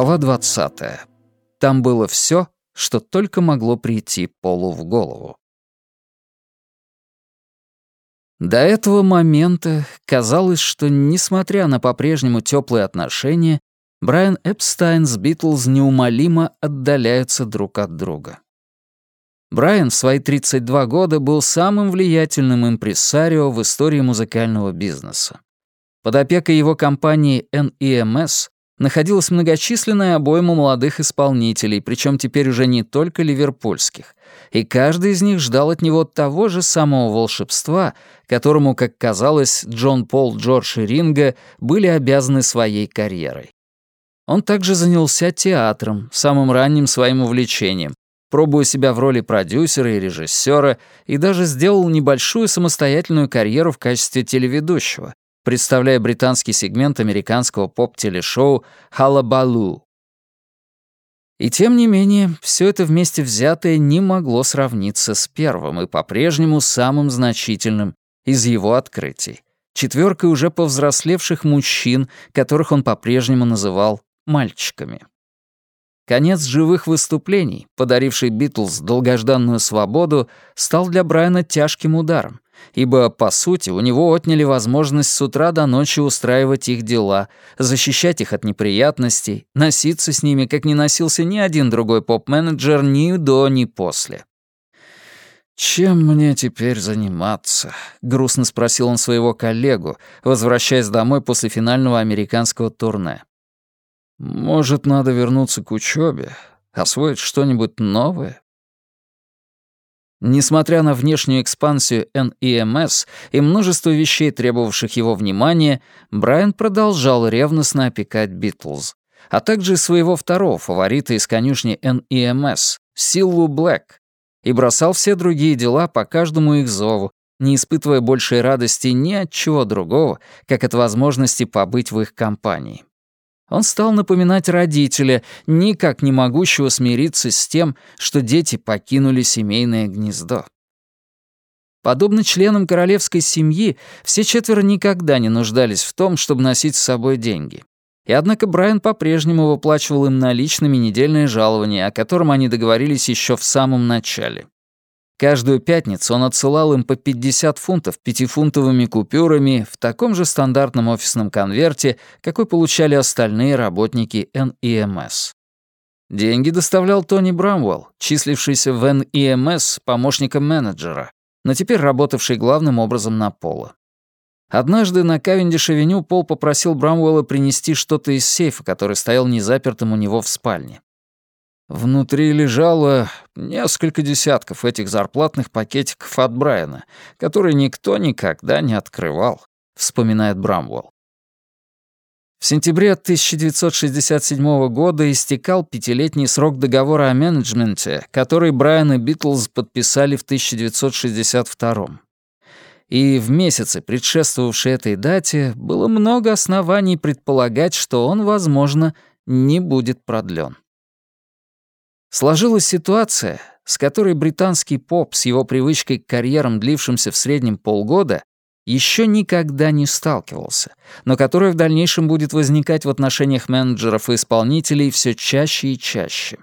Глава 20. Там было все, что только могло прийти Полу в голову. До этого момента казалось, что, несмотря на по-прежнему теплые отношения, Брайан Эпстайн с Битлз неумолимо отдаляются друг от друга. Брайан в свои 32 года был самым влиятельным импресарио в истории музыкального бизнеса. Под опекой его компании NEMS находилась многочисленная обойма молодых исполнителей, причем теперь уже не только ливерпульских, и каждый из них ждал от него того же самого волшебства, которому, как казалось, Джон Пол, Джордж и Ринга были обязаны своей карьерой. Он также занялся театром, самым ранним своим увлечением, пробуя себя в роли продюсера и режиссера, и даже сделал небольшую самостоятельную карьеру в качестве телеведущего, представляя британский сегмент американского поп-телешоу «Халабалу». И тем не менее, все это вместе взятое не могло сравниться с первым и по-прежнему самым значительным из его открытий — четверкой уже повзрослевших мужчин, которых он по-прежнему называл «мальчиками». Конец живых выступлений, подаривший Битлз долгожданную свободу, стал для Брайана тяжким ударом, ибо, по сути, у него отняли возможность с утра до ночи устраивать их дела, защищать их от неприятностей, носиться с ними, как не носился ни один другой поп-менеджер ни до, ни после. «Чем мне теперь заниматься?» — грустно спросил он своего коллегу, возвращаясь домой после финального американского турне. «Может, надо вернуться к учебе, освоить что-нибудь новое?» Несмотря на внешнюю экспансию NEMS и множество вещей, требовавших его внимания, Брайан продолжал ревностно опекать Битлз, а также своего второго фаворита из конюшни NEMS, Силлу Блэк, и бросал все другие дела по каждому их зову, не испытывая большей радости ни от чего другого, как от возможности побыть в их компании. Он стал напоминать родителя, никак не могущего смириться с тем, что дети покинули семейное гнездо. Подобно членам королевской семьи, все четверо никогда не нуждались в том, чтобы носить с собой деньги. И однако Брайан по-прежнему выплачивал им наличными недельное жалование, о котором они договорились еще в самом начале. Каждую пятницу он отсылал им по 50 фунтов пятифунтовыми купюрами в таком же стандартном офисном конверте, какой получали остальные работники NEMS. Деньги доставлял Тони Брамвелл, числившийся в NEMS помощником менеджера, но теперь работавший главным образом на Пола. Однажды на Кавендиш-авеню Пол попросил Брамвелла принести что-то из сейфа, который стоял незапертым у него в спальне. Внутри лежало несколько десятков этих зарплатных пакетиков от Брайана, которые никто никогда не открывал, вспоминает Брамвелл. В сентябре 1967 года истекал пятилетний срок договора о менеджменте, который Брайан и Битлз подписали в 1962 И в месяцы, предшествовавшие этой дате, было много оснований предполагать, что он, возможно, не будет продлен. Сложилась ситуация, с которой британский поп с его привычкой к карьерам, длившимся в среднем полгода, еще никогда не сталкивался, но которая в дальнейшем будет возникать в отношениях менеджеров и исполнителей все чаще и чаще.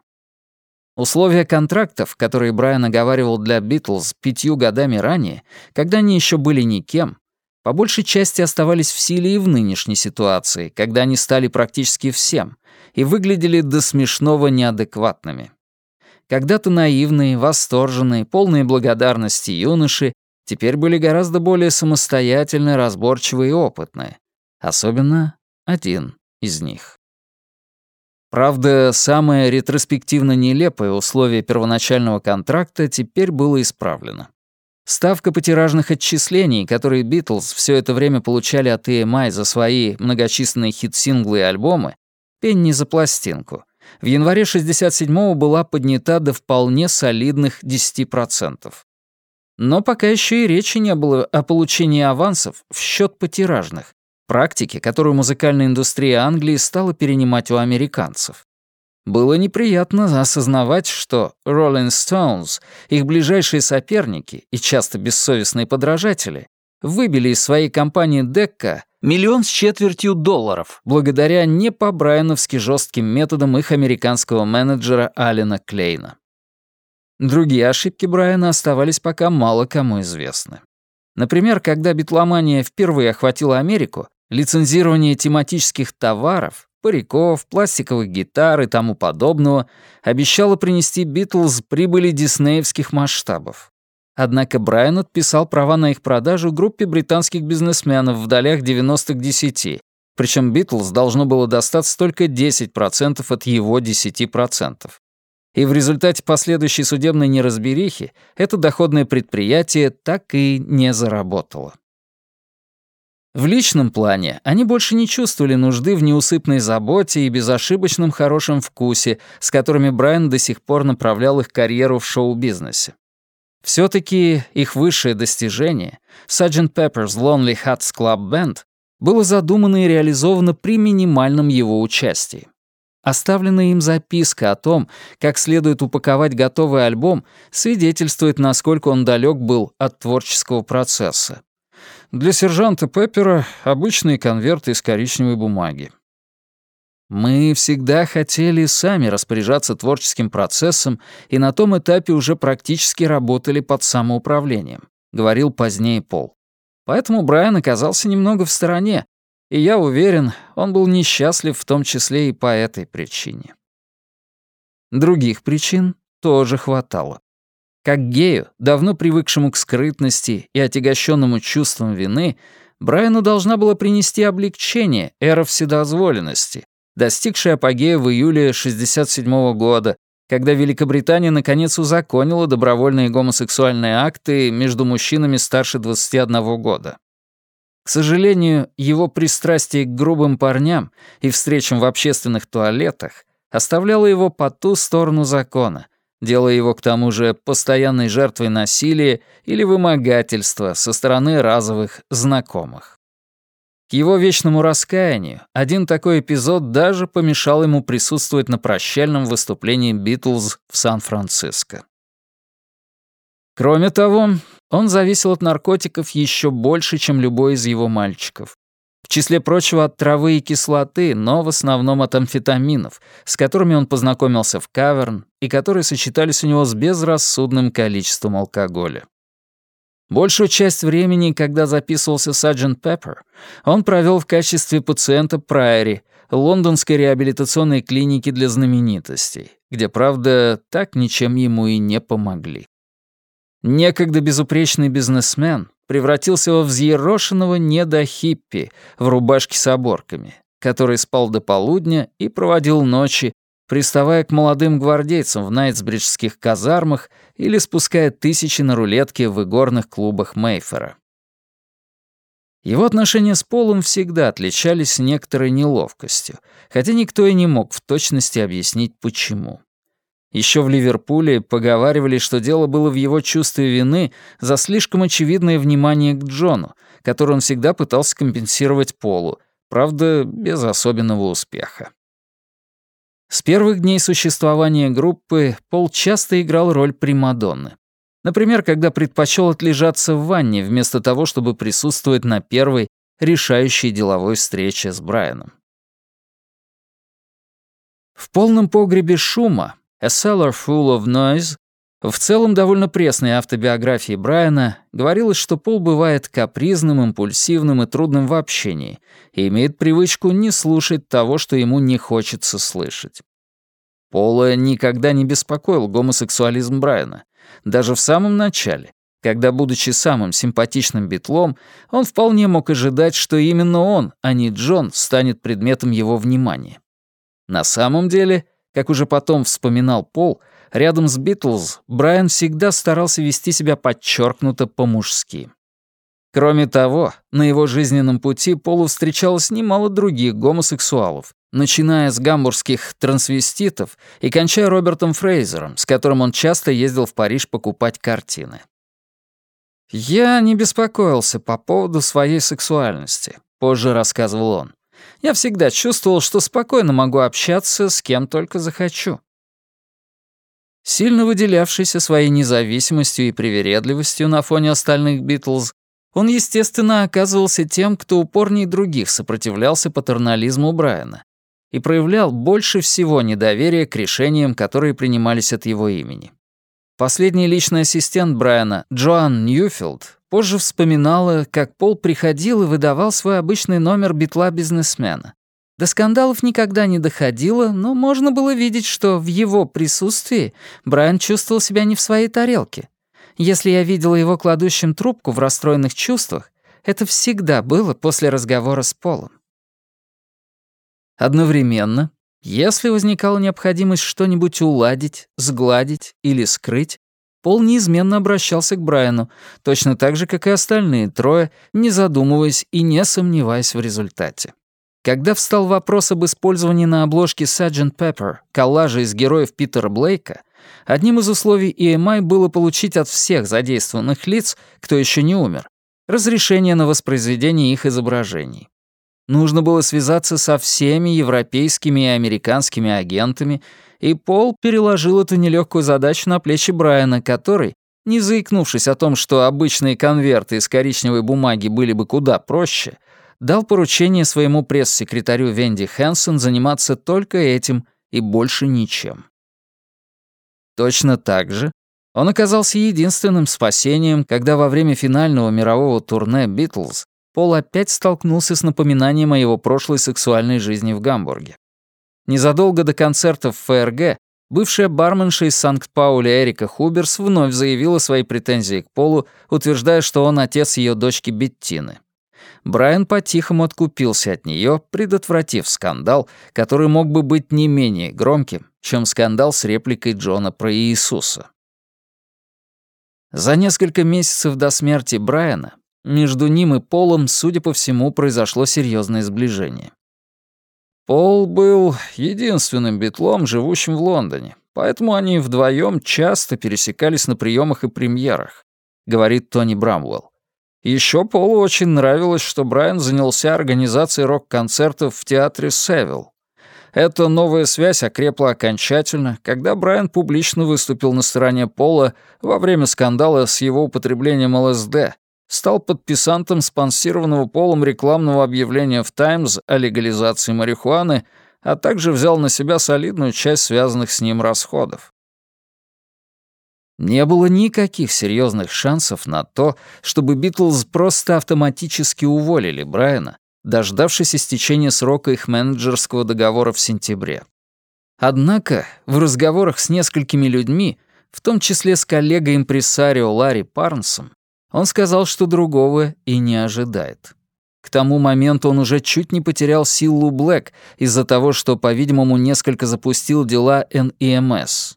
Условия контрактов, которые Брайан оговаривал для Битлз пятью годами ранее, когда они еще были никем, по большей части оставались в силе и в нынешней ситуации, когда они стали практически всем и выглядели до смешного неадекватными. Когда-то наивные, восторженные, полные благодарности юноши теперь были гораздо более самостоятельны, разборчивые и опытные. Особенно один из них. Правда, самое ретроспективно нелепое условие первоначального контракта теперь было исправлено. Ставка потиражных отчислений, которые Битлз все это время получали от EMI за свои многочисленные хит-синглы и альбомы, пенни за пластинку, в январе 67-го была поднята до вполне солидных 10%. Но пока еще и речи не было о получении авансов в счет потиражных, практики, которую музыкальная индустрия Англии стала перенимать у американцев. Было неприятно осознавать, что Rolling Stones, их ближайшие соперники и часто бессовестные подражатели, выбили из своей компании Decca Миллион с четвертью долларов, благодаря не по-брайановски жестким методам их американского менеджера Алина Клейна. Другие ошибки Брайана оставались пока мало кому известны. Например, когда битломания впервые охватила Америку, лицензирование тематических товаров, париков, пластиковых гитар и тому подобного обещало принести Битлз прибыли диснеевских масштабов. Однако Брайан отписал права на их продажу группе британских бизнесменов в долях 90 к 10, причем Битлз должно было достаться только 10% от его 10% и в результате последующей судебной неразберихи это доходное предприятие так и не заработало. В личном плане они больше не чувствовали нужды в неусыпной заботе и безошибочном хорошем вкусе, с которыми Брайан до сих пор направлял их карьеру в шоу-бизнесе. Все таки их высшее достижение, Sgt. Pepper's Lonely Hearts Club Band, было задумано и реализовано при минимальном его участии. Оставленная им записка о том, как следует упаковать готовый альбом, свидетельствует, насколько он далек был от творческого процесса. Для сержанта Пеппера обычные конверты из коричневой бумаги. Мы всегда хотели сами распоряжаться творческим процессом и на том этапе уже практически работали под самоуправлением, говорил позднее Пол. Поэтому Брайан оказался немного в стороне, и я уверен, он был несчастлив в том числе и по этой причине. Других причин тоже хватало. Как гею, давно привыкшему к скрытности и отягощенному чувством вины, Брайану должна была принести облегчение эра вседозволенности, достигшая апогея в июле 67 -го года, когда Великобритания наконец узаконила добровольные гомосексуальные акты между мужчинами старше 21 года. К сожалению, его пристрастие к грубым парням и встречам в общественных туалетах оставляло его по ту сторону закона, делая его к тому же постоянной жертвой насилия или вымогательства со стороны разовых знакомых. К его вечному раскаянию один такой эпизод даже помешал ему присутствовать на прощальном выступлении Битлз в Сан-Франциско. Кроме того, он зависел от наркотиков еще больше, чем любой из его мальчиков. В числе прочего от травы и кислоты, но в основном от амфетаминов, с которыми он познакомился в каверн и которые сочетались у него с безрассудным количеством алкоголя. Большую часть времени, когда записывался Саджент Пеппер, он провел в качестве пациента Прайори, лондонской реабилитационной клиники для знаменитостей, где, правда, так ничем ему и не помогли. Некогда безупречный бизнесмен превратился во взъерошенного недохиппи в рубашке с оборками, который спал до полудня и проводил ночи, приставая к молодым гвардейцам в найтсбриджских казармах или спуская тысячи на рулетке в игорных клубах Мейфера. Его отношения с Полом всегда отличались некоторой неловкостью, хотя никто и не мог в точности объяснить, почему. Еще в Ливерпуле поговаривали, что дело было в его чувстве вины за слишком очевидное внимание к Джону, которое он всегда пытался компенсировать Полу, правда, без особенного успеха. С первых дней существования группы Пол часто играл роль Примадонны. Например, когда предпочел отлежаться в ванне вместо того, чтобы присутствовать на первой решающей деловой встрече с Брайаном. В полном погребе шума A Cellar Full of Noise, в целом довольно пресной автобиографии Брайана говорилось, что Пол бывает капризным, импульсивным и трудным в общении и имеет привычку не слушать того, что ему не хочется слышать. Пола никогда не беспокоил гомосексуализм Брайана, даже в самом начале, когда, будучи самым симпатичным битлом, он вполне мог ожидать, что именно он, а не Джон, станет предметом его внимания. На самом деле — как уже потом вспоминал Пол, рядом с Битлз Брайан всегда старался вести себя подчеркнуто по-мужски. Кроме того, на его жизненном пути Полу встречалось немало других гомосексуалов, начиная с гамбургских трансвеститов и кончая Робертом Фрейзером, с которым он часто ездил в Париж покупать картины. «Я не беспокоился по поводу своей сексуальности», — позже рассказывал он я всегда чувствовал, что спокойно могу общаться с кем только захочу. Сильно выделявшийся своей независимостью и привередливостью на фоне остальных Битлз, Он, естественно, оказывался тем, кто упорнее других сопротивлялся патернализму Брайана и проявлял больше всего недоверия к решениям, которые принимались от его имени. Последний личный ассистент Брайана, Джоан Ньюфилд, позже вспоминала, как Пол приходил и выдавал свой обычный номер битла-бизнесмена. До скандалов никогда не доходило, но можно было видеть, что в его присутствии Брайан чувствовал себя не в своей тарелке. Если я видела его кладущим трубку в расстроенных чувствах, это всегда было после разговора с Полом. Одновременно если возникала необходимость что-нибудь уладить, сгладить или скрыть, Пол неизменно обращался к Брайану, точно так же, как и остальные трое, не задумываясь и не сомневаясь в результате. Когда встал вопрос об использовании на обложке Sgt. Pepper коллажа из героев Питера Блейка, одним из условий EMI было получить от всех задействованных лиц, кто еще не умер, разрешение на воспроизведение их изображений. Нужно было связаться со всеми европейскими и американскими агентами, и Пол переложил эту нелегкую задачу на плечи Брайана, который, не заикнувшись о том, что обычные конверты из коричневой бумаги были бы куда проще, дал поручение своему пресс-секретарю Венди Хэнсон заниматься только этим и больше ничем. Точно так же он оказался единственным спасением, когда во время финального мирового турне «Битлз» Пол опять столкнулся с напоминанием о его прошлой сексуальной жизни в Гамбурге. Незадолго до концертов в ФРГ бывшая барменша из Санкт-Пауля Эрика Хуберс вновь заявила свои претензии к Полу, утверждая, что он отец ее дочки Беттины. Брайан по-тихому откупился от нее, предотвратив скандал, который мог бы быть не менее громким, чем скандал с репликой Джона про Иисуса. За несколько месяцев до смерти Брайана между ним и Полом, судя по всему, произошло серьезное сближение. Пол был единственным битлом, живущим в Лондоне, поэтому они вдвоем часто пересекались на приемах и премьерах, говорит Тони Брамвелл. Еще Полу очень нравилось, что Брайан занялся организацией рок-концертов в театре Севилл. Эта новая связь окрепла окончательно, когда Брайан публично выступил на стороне Пола во время скандала с его употреблением ЛСД, стал подписантом спонсированного полом рекламного объявления в «Таймс» о легализации марихуаны, а также взял на себя солидную часть связанных с ним расходов. Не было никаких серьезных шансов на то, чтобы Битлз просто автоматически уволили Брайана, дождавшись истечения срока их менеджерского договора в сентябре. Однако в разговорах с несколькими людьми, в том числе с коллегой-импресарио Ларри Парнсом, он сказал, что другого и не ожидает. К тому моменту он уже чуть не потерял силу Блэк из-за того, что, по-видимому, несколько запустил дела NEMS.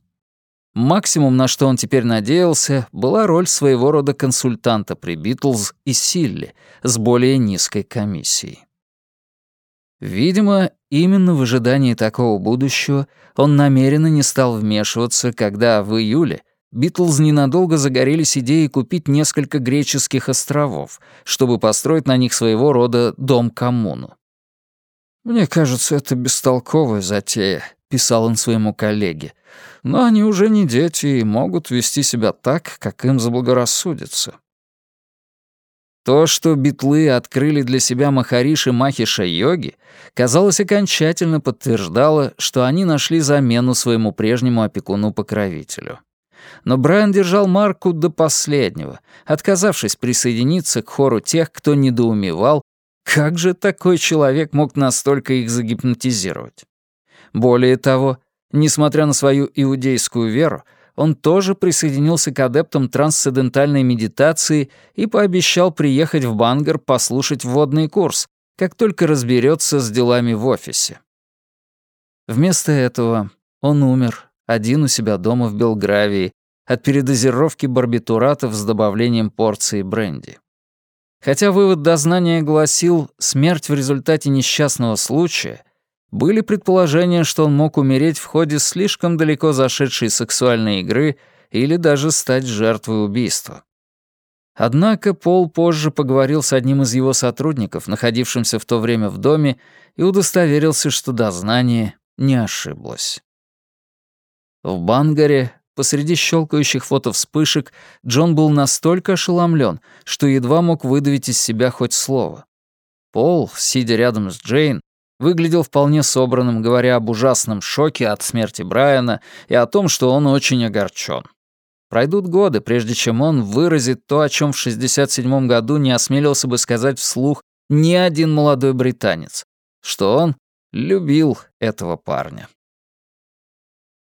Максимум, на что он теперь надеялся, была роль своего рода консультанта при Битлз и Силли с более низкой комиссией. Видимо, именно в ожидании такого будущего он намеренно не стал вмешиваться, когда в июле Битлз ненадолго загорелись идеей купить несколько греческих островов, чтобы построить на них своего рода дом-коммуну. «Мне кажется, это бестолковая затея», — писал он своему коллеге. «Но они уже не дети и могут вести себя так, как им заблагорассудится». То, что битлы открыли для себя Махариши Махиша йоги, казалось, окончательно подтверждало, что они нашли замену своему прежнему опекуну-покровителю но Брайан держал марку до последнего, отказавшись присоединиться к хору тех, кто недоумевал, как же такой человек мог настолько их загипнотизировать. Более того, несмотря на свою иудейскую веру, он тоже присоединился к адептам трансцендентальной медитации и пообещал приехать в Бангар послушать вводный курс, как только разберется с делами в офисе. Вместо этого он умер один у себя дома в Белгравии, от передозировки барбитуратов с добавлением порции бренди. Хотя вывод дознания гласил «смерть в результате несчастного случая», были предположения, что он мог умереть в ходе слишком далеко зашедшей сексуальной игры или даже стать жертвой убийства. Однако Пол позже поговорил с одним из его сотрудников, находившимся в то время в доме, и удостоверился, что дознание не ошиблось. В Бангаре посреди щелкающих фотовспышек, Джон был настолько ошеломлен, что едва мог выдавить из себя хоть слово. Пол, сидя рядом с Джейн, выглядел вполне собранным, говоря об ужасном шоке от смерти Брайана и о том, что он очень огорчен. Пройдут годы, прежде чем он выразит то, о чем в 67 году не осмелился бы сказать вслух ни один молодой британец, что он любил этого парня.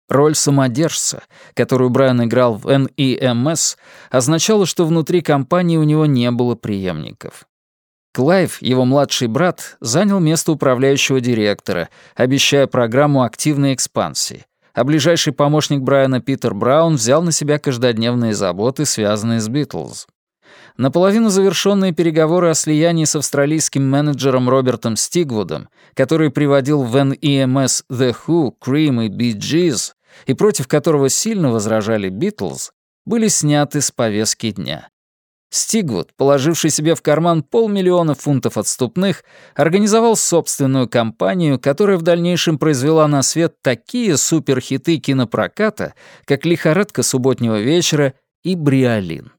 Роль самодержца, которую Брайан играл в NEMS, означала, что внутри компании у него не было преемников. Клайв, его младший брат, занял место управляющего директора, обещая программу активной экспансии, а ближайший помощник Брайана Питер Браун взял на себя каждодневные заботы, связанные с Битлз. Наполовину завершенные переговоры о слиянии с австралийским менеджером Робертом Стигвудом, который приводил в NEMS The Who, Cream и Bee Gees, и против которого сильно возражали Битлз, были сняты с повестки дня. Стигвуд, положивший себе в карман полмиллиона фунтов отступных, организовал собственную компанию, которая в дальнейшем произвела на свет такие суперхиты кинопроката, как «Лихорадка субботнего вечера» и «Бриолин».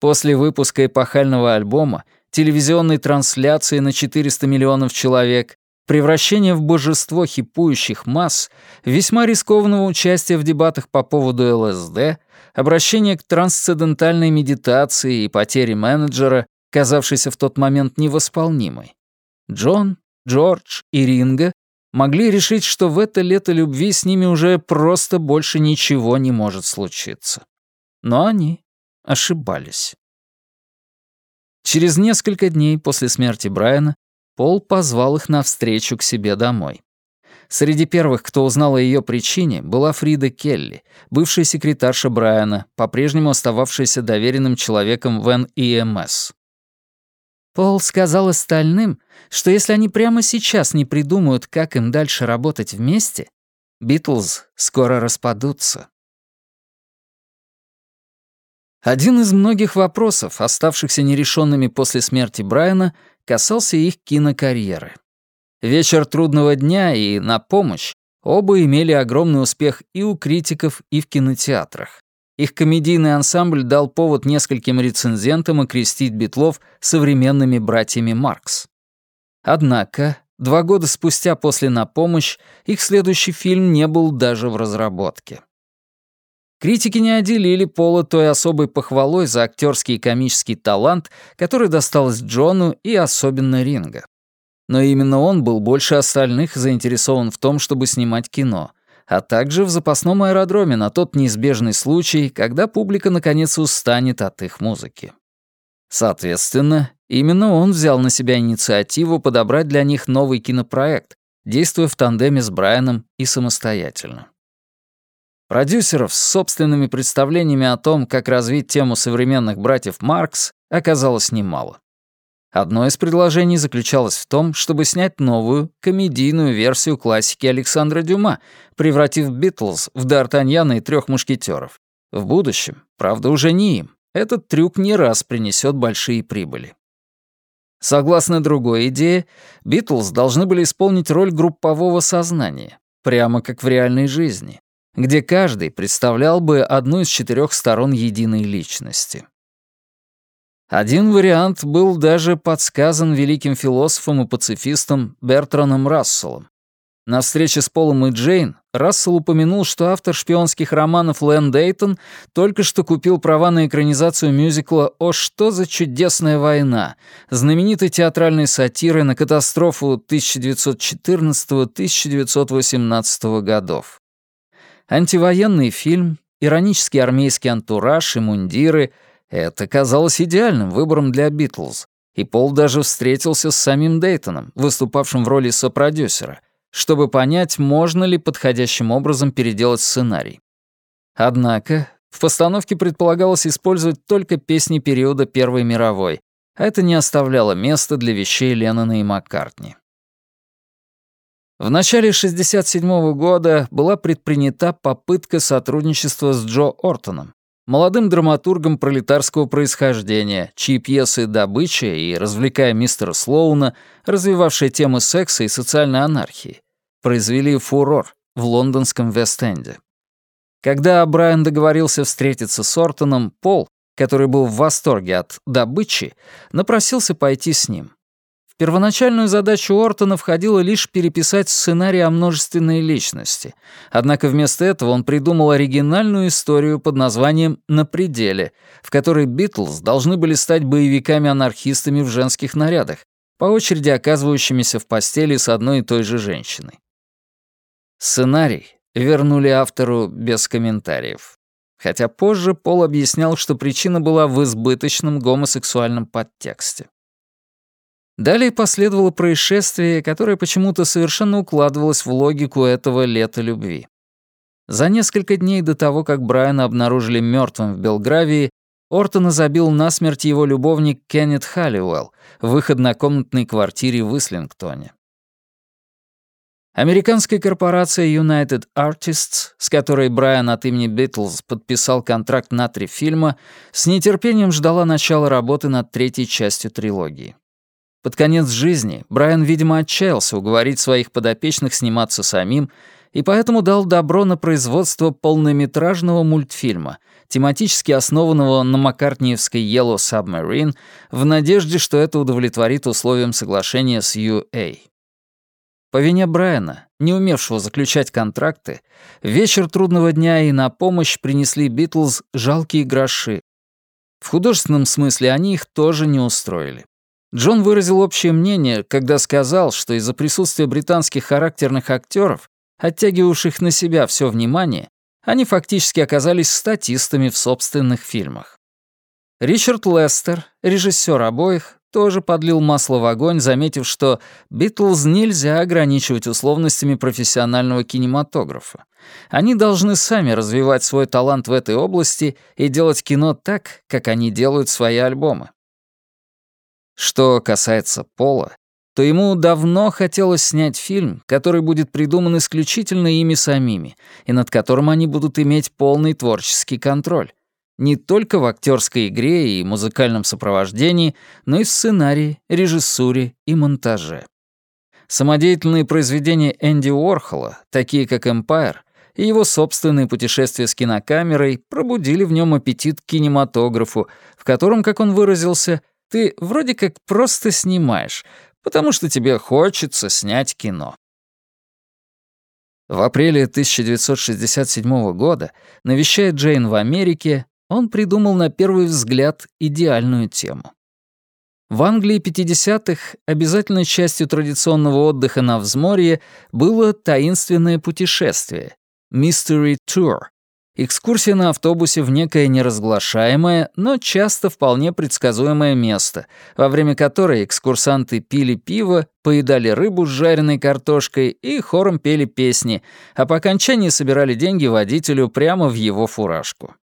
После выпуска эпохального альбома, телевизионной трансляции на 400 миллионов человек, превращение в божество хипующих масс, весьма рискованного участия в дебатах по поводу ЛСД — обращение к трансцендентальной медитации и потере менеджера, казавшейся в тот момент невосполнимой. Джон, Джордж и Ринга могли решить, что в это лето любви с ними уже просто больше ничего не может случиться. Но они ошибались. Через несколько дней после смерти Брайана Пол позвал их навстречу к себе домой. Среди первых, кто узнал о ее причине, была Фрида Келли, бывшая секретарша Брайана, по-прежнему остававшаяся доверенным человеком в НИМС. Пол сказал остальным, что если они прямо сейчас не придумают, как им дальше работать вместе, Битлз скоро распадутся. Один из многих вопросов, оставшихся нерешенными после смерти Брайана, касался их кинокарьеры. «Вечер трудного дня» и «На помощь» оба имели огромный успех и у критиков, и в кинотеатрах. Их комедийный ансамбль дал повод нескольким рецензентам окрестить Битлов современными братьями Маркс. Однако, два года спустя после «На помощь» их следующий фильм не был даже в разработке. Критики не отделили Пола той особой похвалой за актерский и комический талант, который досталось Джону и особенно Ринга. Но именно он был больше остальных заинтересован в том, чтобы снимать кино, а также в запасном аэродроме на тот неизбежный случай, когда публика наконец устанет от их музыки. Соответственно, именно он взял на себя инициативу подобрать для них новый кинопроект, действуя в тандеме с Брайаном и самостоятельно. Продюсеров с собственными представлениями о том, как развить тему современных братьев Маркс, оказалось немало. Одно из предложений заключалось в том, чтобы снять новую, комедийную версию классики Александра Дюма, превратив Битлз в Д'Артаньяна и трех мушкетеров. В будущем, правда, уже не им. Этот трюк не раз принесет большие прибыли. Согласно другой идее, Битлз должны были исполнить роль группового сознания, прямо как в реальной жизни, где каждый представлял бы одну из четырех сторон единой личности. Один вариант был даже подсказан великим философом и пацифистом Бертраном Расселом. На встрече с Полом и Джейн Рассел упомянул, что автор шпионских романов Лэн Дейтон только что купил права на экранизацию мюзикла «О, что за чудесная война», знаменитой театральной сатиры на катастрофу 1914-1918 годов. Антивоенный фильм, иронический армейский антураж и мундиры — это казалось идеальным выбором для Битлз, и Пол даже встретился с самим Дейтоном, выступавшим в роли сопродюсера, чтобы понять, можно ли подходящим образом переделать сценарий. Однако в постановке предполагалось использовать только песни периода Первой мировой, а это не оставляло места для вещей Леннона и Маккартни. В начале 1967 года была предпринята попытка сотрудничества с Джо Ортоном, молодым драматургом пролетарского происхождения, чьи пьесы «Добыча» и «Развлекая мистера Слоуна», развивавшие темы секса и социальной анархии, произвели фурор в лондонском Вест-Энде. Когда Брайан договорился встретиться с Ортоном, Пол, который был в восторге от добычи, напросился пойти с ним. Первоначальную задачу Ортона входило лишь переписать сценарий о множественной личности, однако вместо этого он придумал оригинальную историю под названием «На пределе», в которой Битлз должны были стать боевиками-анархистами в женских нарядах, по очереди оказывающимися в постели с одной и той же женщиной. Сценарий вернули автору без комментариев. Хотя позже Пол объяснял, что причина была в избыточном гомосексуальном подтексте. Далее последовало происшествие, которое почему-то совершенно укладывалось в логику этого лета любви. За несколько дней до того, как Брайана обнаружили мертвым в Белгравии, Ортона забил насмерть его любовник Кеннет Халлиуэлл в их однокомнатной квартире в Ислингтоне. Американская корпорация United Artists, с которой Брайан от имени Битлз подписал контракт на три фильма, с нетерпением ждала начала работы над третьей частью трилогии. Под конец жизни Брайан, видимо, отчаялся уговорить своих подопечных сниматься самим и поэтому дал добро на производство полнометражного мультфильма, тематически основанного на маккартниевской Yellow Submarine, в надежде, что это удовлетворит условиям соглашения с UA. По вине Брайана, не умевшего заключать контракты, вечер трудного дня и на помощь принесли Битлз жалкие гроши. В художественном смысле они их тоже не устроили. Джон выразил общее мнение, когда сказал, что из-за присутствия британских характерных актеров, оттягивавших на себя все внимание, они фактически оказались статистами в собственных фильмах. Ричард Лестер, режиссер обоих, тоже подлил масло в огонь, заметив, что «Битлз» нельзя ограничивать условностями профессионального кинематографа. Они должны сами развивать свой талант в этой области и делать кино так, как они делают свои альбомы. Что касается Пола, то ему давно хотелось снять фильм, который будет придуман исключительно ими самими, и над которым они будут иметь полный творческий контроль не только в актерской игре и музыкальном сопровождении, но и в сценарии, режиссуре и монтаже. Самодеятельные произведения Энди Уорхола, такие как «Эмпайр», и его собственные путешествия с кинокамерой пробудили в нем аппетит к кинематографу, в котором, как он выразился, ты вроде как просто снимаешь, потому что тебе хочется снять кино. В апреле 1967 года, навещая Джейн в Америке, он придумал на первый взгляд идеальную тему. В Англии 50-х обязательной частью традиционного отдыха на взморье было таинственное путешествие — Mystery Tour — экскурсия на автобусе в некое неразглашаемое, но часто вполне предсказуемое место, во время которой экскурсанты пили пиво, поедали рыбу с жареной картошкой и хором пели песни, а по окончании собирали деньги водителю прямо в его фуражку.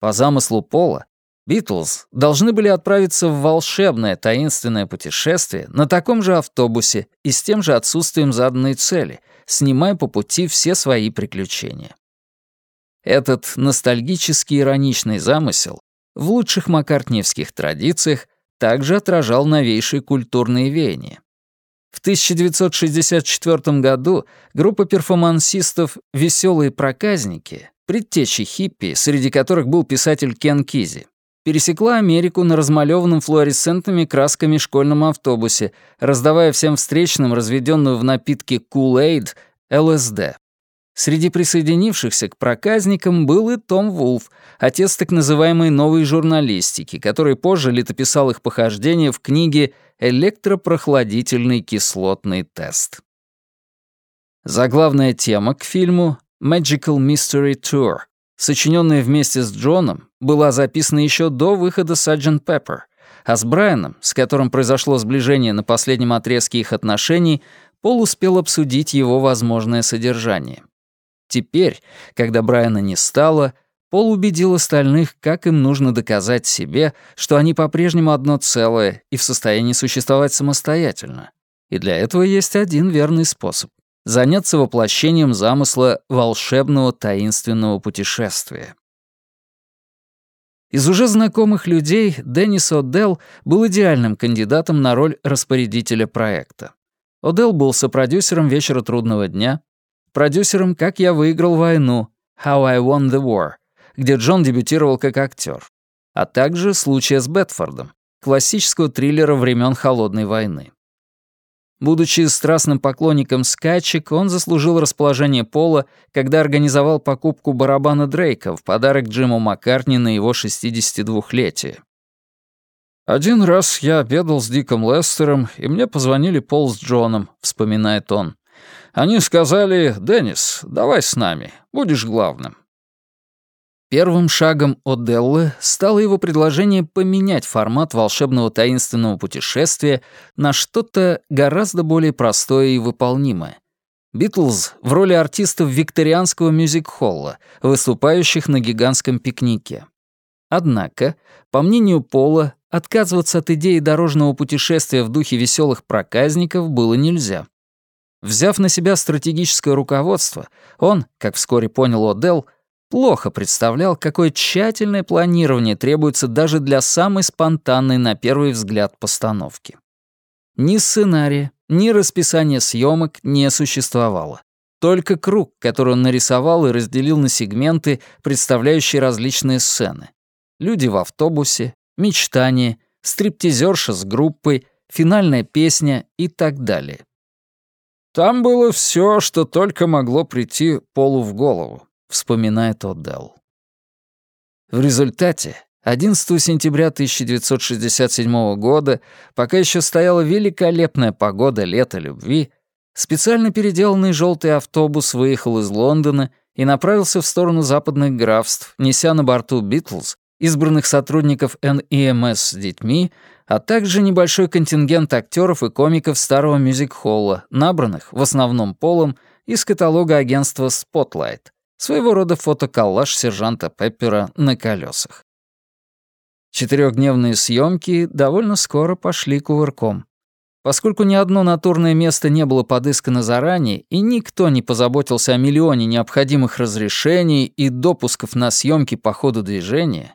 По замыслу Пола, Битлз должны были отправиться в волшебное таинственное путешествие на таком же автобусе и с тем же отсутствием заданной цели, снимая по пути все свои приключения. Этот ностальгический ироничный замысел в лучших маккартниевских традициях также отражал новейшие культурные веяния. В 1964 году группа перформансистов «Веселые проказники» предтечи хиппи, среди которых был писатель Кен Кизи, пересекла Америку на размалеванном флуоресцентными красками школьном автобусе, раздавая всем встречным разведенную в напитке Kool-Aid ЛСД. Среди присоединившихся к проказникам был и Том Вулф, отец так называемой новой журналистики, который позже летописал их похождения в книге «Электропрохладительный кислотный тест». Заглавная тема к фильму Magical Mystery Tour, сочиненная вместе с Джоном, была записана еще до выхода Sgt. Pepper, а с Брайаном, с которым произошло сближение на последнем отрезке их отношений, Пол успел обсудить его возможное содержание. Теперь, когда Брайана не стало, Пол убедил остальных, как им нужно доказать себе, что они по-прежнему одно целое и в состоянии существовать самостоятельно. И для этого есть один верный способ заняться воплощением замысла волшебного таинственного путешествия. Из уже знакомых людей Деннис О'Делл был идеальным кандидатом на роль распорядителя проекта. О'Делл был сопродюсером «Вечера трудного дня», продюсером «Как я выиграл войну», «How I Won the War», где Джон дебютировал как актер, а также «Случая с Бетфордом», классического триллера времен Холодной войны. Будучи страстным поклонником скачек, он заслужил расположение Пола, когда организовал покупку барабана Дрейка в подарок Джиму Маккартни на его 62-летие. «Один раз я обедал с Диком Лестером, и мне позвонили Пол с Джоном», — вспоминает он. «Они сказали, Деннис, давай с нами, будешь главным». Первым шагом Оделлы стало его предложение поменять формат волшебного таинственного путешествия на что-то гораздо более простое и выполнимое. Битлз в роли артистов викторианского мюзик-холла, выступающих на гигантском пикнике. Однако, по мнению Пола, отказываться от идеи дорожного путешествия в духе веселых проказников было нельзя. Взяв на себя стратегическое руководство, он, как вскоре понял О'Делл, плохо представлял, какое тщательное планирование требуется даже для самой спонтанной на первый взгляд постановки. Ни сценария, ни расписания съемок не существовало. Только круг, который он нарисовал и разделил на сегменты, представляющие различные сцены. Люди в автобусе, мечтание, стриптизерша с группой, финальная песня и так далее. Там было все, что только могло прийти Полу в голову вспоминает Отдал. В результате 11 сентября 1967 года, пока еще стояла великолепная погода лета любви, специально переделанный желтый автобус выехал из Лондона и направился в сторону западных графств, неся на борту «Битлз», избранных сотрудников NEMS с детьми, а также небольшой контингент актеров и комиков старого мюзик-холла, набранных, в основном полом, из каталога агентства Spotlight, Своего рода фотоколлаж сержанта Пеппера на колесах. Четырехдневные съемки довольно скоро пошли кувырком. Поскольку ни одно натурное место не было подыскано заранее, и никто не позаботился о миллионе необходимых разрешений и допусков на съемки по ходу движения,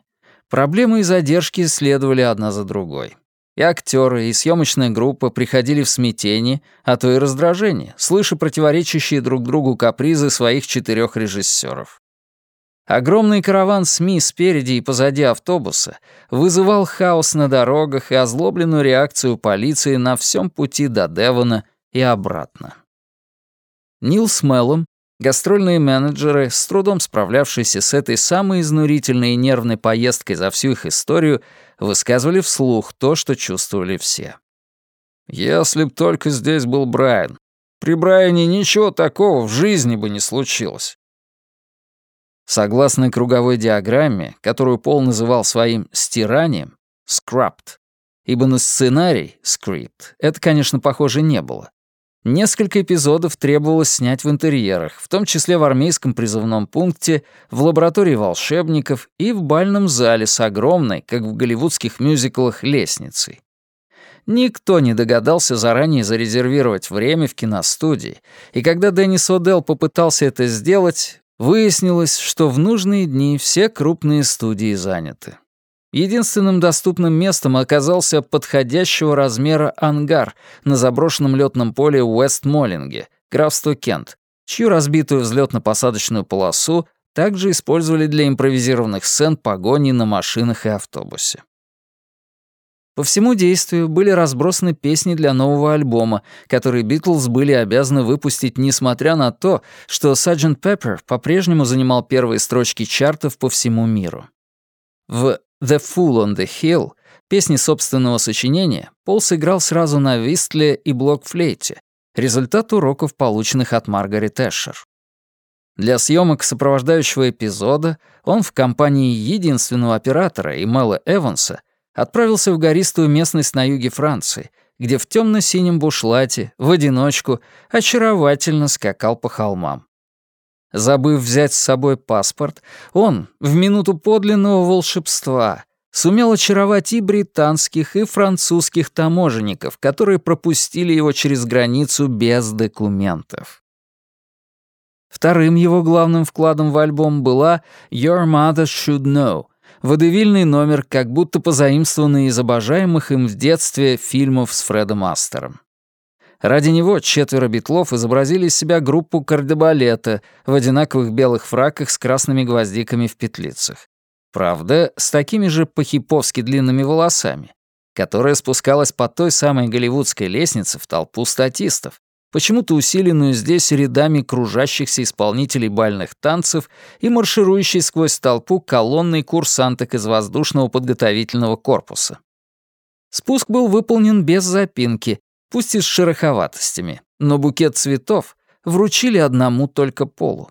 проблемы и задержки следовали одна за другой. И актеры, и съемочная группа приходили в смятение, а то и раздражение, слыша противоречащие друг другу капризы своих четырех режиссеров. Огромный караван СМИ спереди и позади автобуса вызывал хаос на дорогах и озлобленную реакцию полиции на всем пути до Девона и обратно. Нил с Меллом, гастрольные менеджеры, с трудом справлявшиеся с этой самой изнурительной и нервной поездкой за всю их историю, высказывали вслух то, что чувствовали все. «Если б только здесь был Брайан. При Брайане ничего такого в жизни бы не случилось». Согласно круговой диаграмме, которую Пол называл своим «стиранием», «scrapped», ибо на сценарий, «script», это, конечно, похоже не было. Несколько эпизодов требовалось снять в интерьерах, в том числе в армейском призывном пункте, в лаборатории волшебников и в бальном зале с огромной, как в голливудских мюзиклах, лестницей. Никто не догадался заранее зарезервировать время в киностудии, и когда Деннис О'Делл попытался это сделать, выяснилось, что в нужные дни все крупные студии заняты. Единственным доступным местом оказался подходящего размера ангар на заброшенном летном поле Уэст-Моллинге, графство Кент, чью разбитую взлетно-посадочную полосу также использовали для импровизированных сцен погони на машинах и автобусе. По всему действию были разбросаны песни для нового альбома, который Битлз были обязаны выпустить, несмотря на то, что Sgt. Pepper по-прежнему занимал первые строчки чартов по всему миру. В «The Fool on the Hill» песни собственного сочинения Пол сыграл сразу на вистле и блокфлейте, результат уроков, полученных от Маргарет Эшер. Для съемок сопровождающего эпизода он в компании единственного оператора и Мэла Эванса отправился в гористую местность на юге Франции, где в темно-синем бушлате, в одиночку, очаровательно скакал по холмам. Забыв взять с собой паспорт, он, в минуту подлинного волшебства, сумел очаровать и британских, и французских таможенников, которые пропустили его через границу без документов. Вторым его главным вкладом в альбом была «Your Mother Should Know», водевильный номер, как будто позаимствованный из обожаемых им в детстве фильмов с Фредом Астером. Ради него четверо битлов изобразили из себя группу кардебалета в одинаковых белых фраках с красными гвоздиками в петлицах. Правда, с такими же по-хиповски длинными волосами, которая спускалась по той самой голливудской лестнице в толпу статистов, почему-то усиленную здесь рядами кружащихся исполнителей бальных танцев и марширующей сквозь толпу колонной курсанток из воздушного подготовительного корпуса. Спуск был выполнен без запинки, пусть и с шероховатостями, но букет цветов вручили одному только Полу.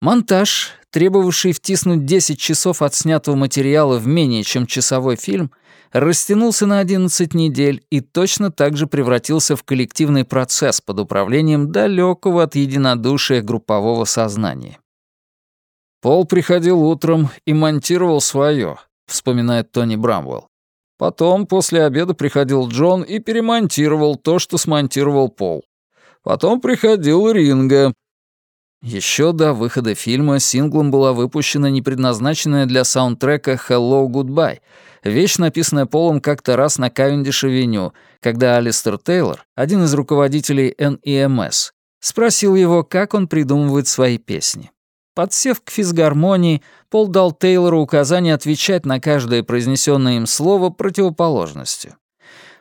Монтаж, требовавший втиснуть 10 часов отснятого материала в менее чем часовой фильм, растянулся на 11 недель и точно так же превратился в коллективный процесс под управлением далекого от единодушия группового сознания. «Пол приходил утром и монтировал свое», — вспоминает Тони Брамвелл. Потом, после обеда, приходил Джон и перемонтировал то, что смонтировал Пол. Потом приходил Ринга. Еще до выхода фильма синглом была выпущена непредназначенная для саундтрека «Hello, Goodbye», вещь, написанная Полом как-то раз на Кавендиш-авеню, когда Алистер Тейлор, один из руководителей NEMS, спросил его, как он придумывает свои песни. Подсев к физгармонии, Пол дал Тейлору указание отвечать на каждое произнесенное им слово противоположностью.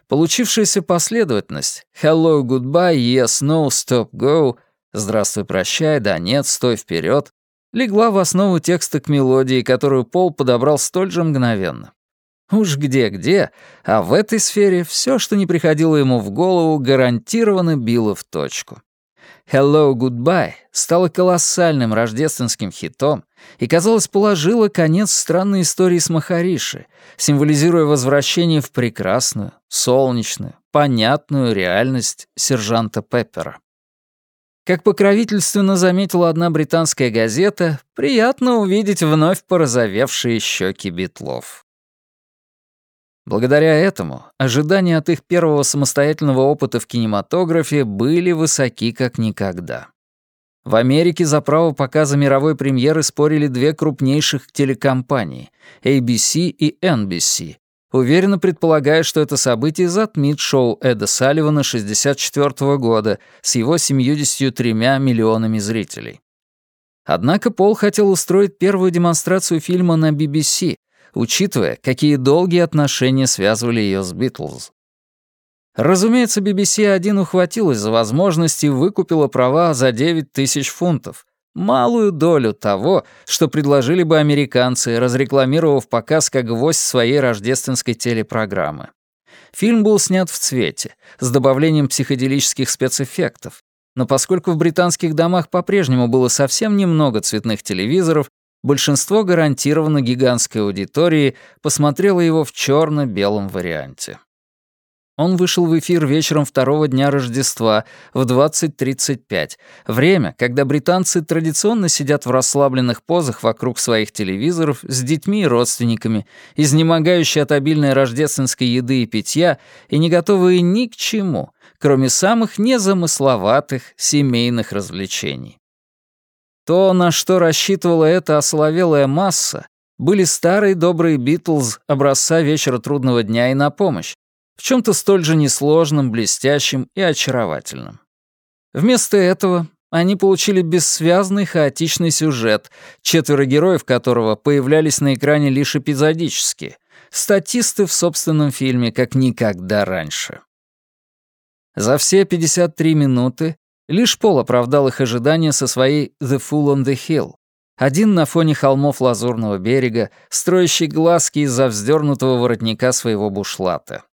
Получившаяся последовательность «Hello, goodbye, yes, no, stop, go» «Здравствуй, прощай, да нет, стой вперед» легла в основу текста к мелодии, которую Пол подобрал столь же мгновенно. Уж где-где, а в этой сфере все, что не приходило ему в голову, гарантированно било в точку. «Hello, Goodbye» стала колоссальным рождественским хитом и, казалось, положила конец странной истории с Махариши, символизируя возвращение в прекрасную, солнечную, понятную реальность сержанта Пеппера. Как покровительственно заметила одна британская газета, приятно увидеть вновь порозовевшие щеки битлов. Благодаря этому ожидания от их первого самостоятельного опыта в кинематографе были высоки как никогда. В Америке за право показа мировой премьеры спорили две крупнейших телекомпании — ABC и NBC, уверенно предполагая, что это событие затмит шоу Эда Салливана 64 года с его 73 миллионами зрителей. Однако Пол хотел устроить первую демонстрацию фильма на BBC, учитывая, какие долгие отношения связывали ее с Битлз. Разумеется, BBC-1 ухватилась за возможность и выкупила права за 9 тысяч фунтов, малую долю того, что предложили бы американцы, разрекламировав показ как гвоздь своей рождественской телепрограммы. Фильм был снят в цвете, с добавлением психоделических спецэффектов, но поскольку в британских домах по-прежнему было совсем немного цветных телевизоров, большинство гарантированно гигантской аудитории посмотрело его в черно белом варианте. Он вышел в эфир вечером второго дня Рождества в 20.35, время, когда британцы традиционно сидят в расслабленных позах вокруг своих телевизоров с детьми и родственниками, изнемогающие от обильной рождественской еды и питья и не готовые ни к чему, кроме самых незамысловатых семейных развлечений. То, на что рассчитывала эта осоловелая масса, были старые добрые Битлз образца вечера трудного дня и на помощь, в чем-то столь же несложном, блестящем и очаровательном. Вместо этого они получили бессвязный хаотичный сюжет, четверо героев которого появлялись на экране лишь эпизодически, статисты в собственном фильме как никогда раньше. За все 53 минуты Лишь Пол оправдал их ожидания со своей «The Fool on the Hill», один на фоне холмов Лазурного берега, строящий глазки из-за вздернутого воротника своего бушлата.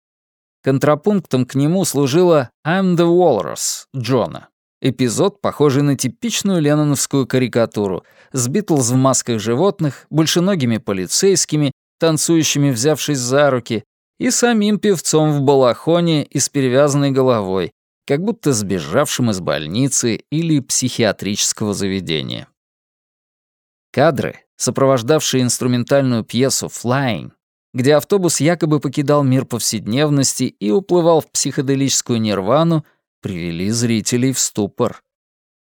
Контрапунктом к нему служила «I'm the Walrus» Джона. Эпизод, похожий на типичную ленноновскую карикатуру, с Битлз в масках животных, большеногими полицейскими, танцующими, взявшись за руки, и самим певцом в балахоне и с перевязанной головой, как будто сбежавшим из больницы или психиатрического заведения. Кадры, сопровождавшие инструментальную пьесу «Flying», где автобус якобы покидал мир повседневности и уплывал в психоделическую нирвану, привели зрителей в ступор.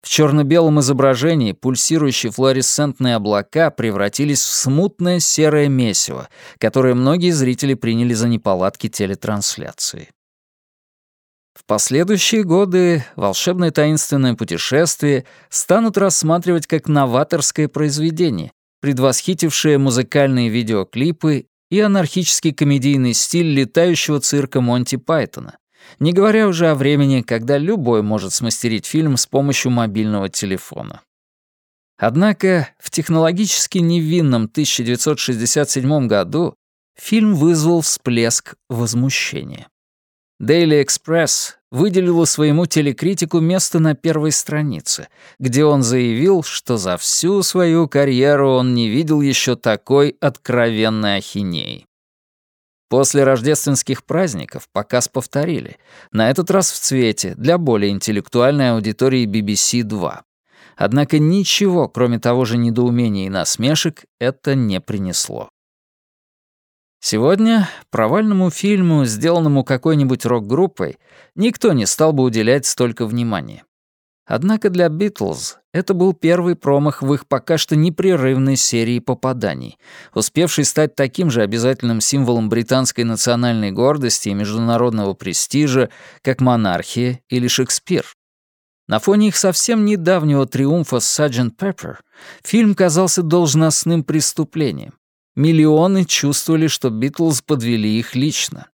В черно-белом изображении пульсирующие флуоресцентные облака превратились в смутное серое месиво, которое многие зрители приняли за неполадки телетрансляции. В последующие годы «Волшебное таинственное путешествие» станут рассматривать как новаторское произведение, предвосхитившее музыкальные видеоклипы и анархический комедийный стиль летающего цирка Монти Пайтона, не говоря уже о времени, когда любой может смастерить фильм с помощью мобильного телефона. Однако в технологически невинном 1967 году фильм вызвал всплеск возмущения. Daily Express выделила своему телекритику место на первой странице, где он заявил, что за всю свою карьеру он не видел еще такой откровенной ахинеи. После рождественских праздников показ повторили, на этот раз в цвете, для более интеллектуальной аудитории BBC 2. Однако ничего, кроме того же недоумения и насмешек, это не принесло. Сегодня провальному фильму, сделанному какой-нибудь рок-группой, никто не стал бы уделять столько внимания. Однако для Битлз это был первый промах в их пока что непрерывной серии попаданий, успевший стать таким же обязательным символом британской национальной гордости и международного престижа, как монархия или Шекспир. На фоне их совсем недавнего триумфа с Sgt. Pepper фильм казался должностным преступлением. Миллионы чувствовали, что Битлз подвели их лично.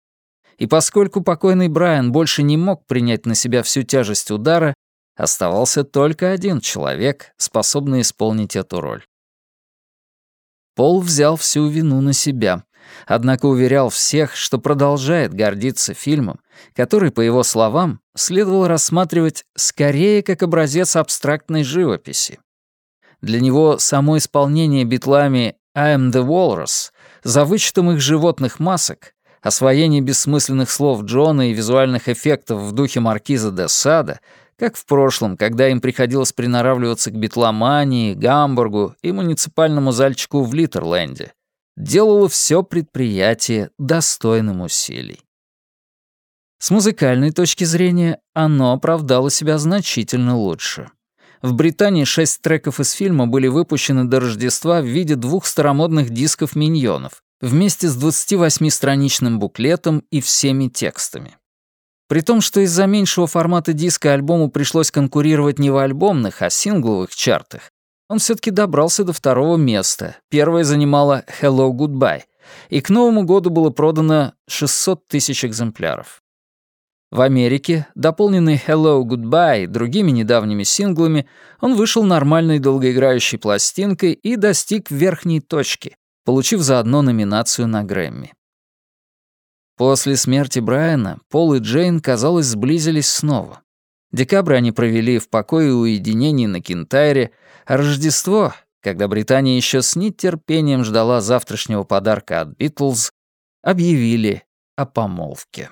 И поскольку покойный Брайан больше не мог принять на себя всю тяжесть удара, оставался только один человек, способный исполнить эту роль. Пол взял всю вину на себя, однако уверял всех, что продолжает гордиться фильмом, который, по его словам, следовало рассматривать скорее как образец абстрактной живописи. Для него само исполнение битлами I am the Walrus, за вычетом их животных масок, освоение бессмысленных слов Джона и визуальных эффектов в духе маркиза де Сада, как в прошлом, когда им приходилось приноравливаться к битломании, Гамбургу и муниципальному зальчику в Литерленде, делало все предприятие достойным усилий. С музыкальной точки зрения оно оправдало себя значительно лучше. В Британии шесть треков из фильма были выпущены до Рождества в виде двух старомодных дисков «Миньонов» вместе с 28-страничным буклетом и всеми текстами. При том, что из-за меньшего формата диска альбому пришлось конкурировать не в альбомных, а сингловых чартах, он все-таки добрался до второго места. Первое занимало «Hello Goodbye», и к Новому году было продано 600 тысяч экземпляров. В Америке, дополненный «Hello, Goodbye» другими недавними синглами, он вышел нормальной долгоиграющей пластинкой и достиг верхней точки, получив заодно номинацию на Грэмми. После смерти Брайана Пол и Джейн, казалось, сблизились снова. Декабрь они провели в покое и уединении на Кентайре, а Рождество, когда Британия еще с нетерпением ждала завтрашнего подарка от Битлз, объявили о помолвке.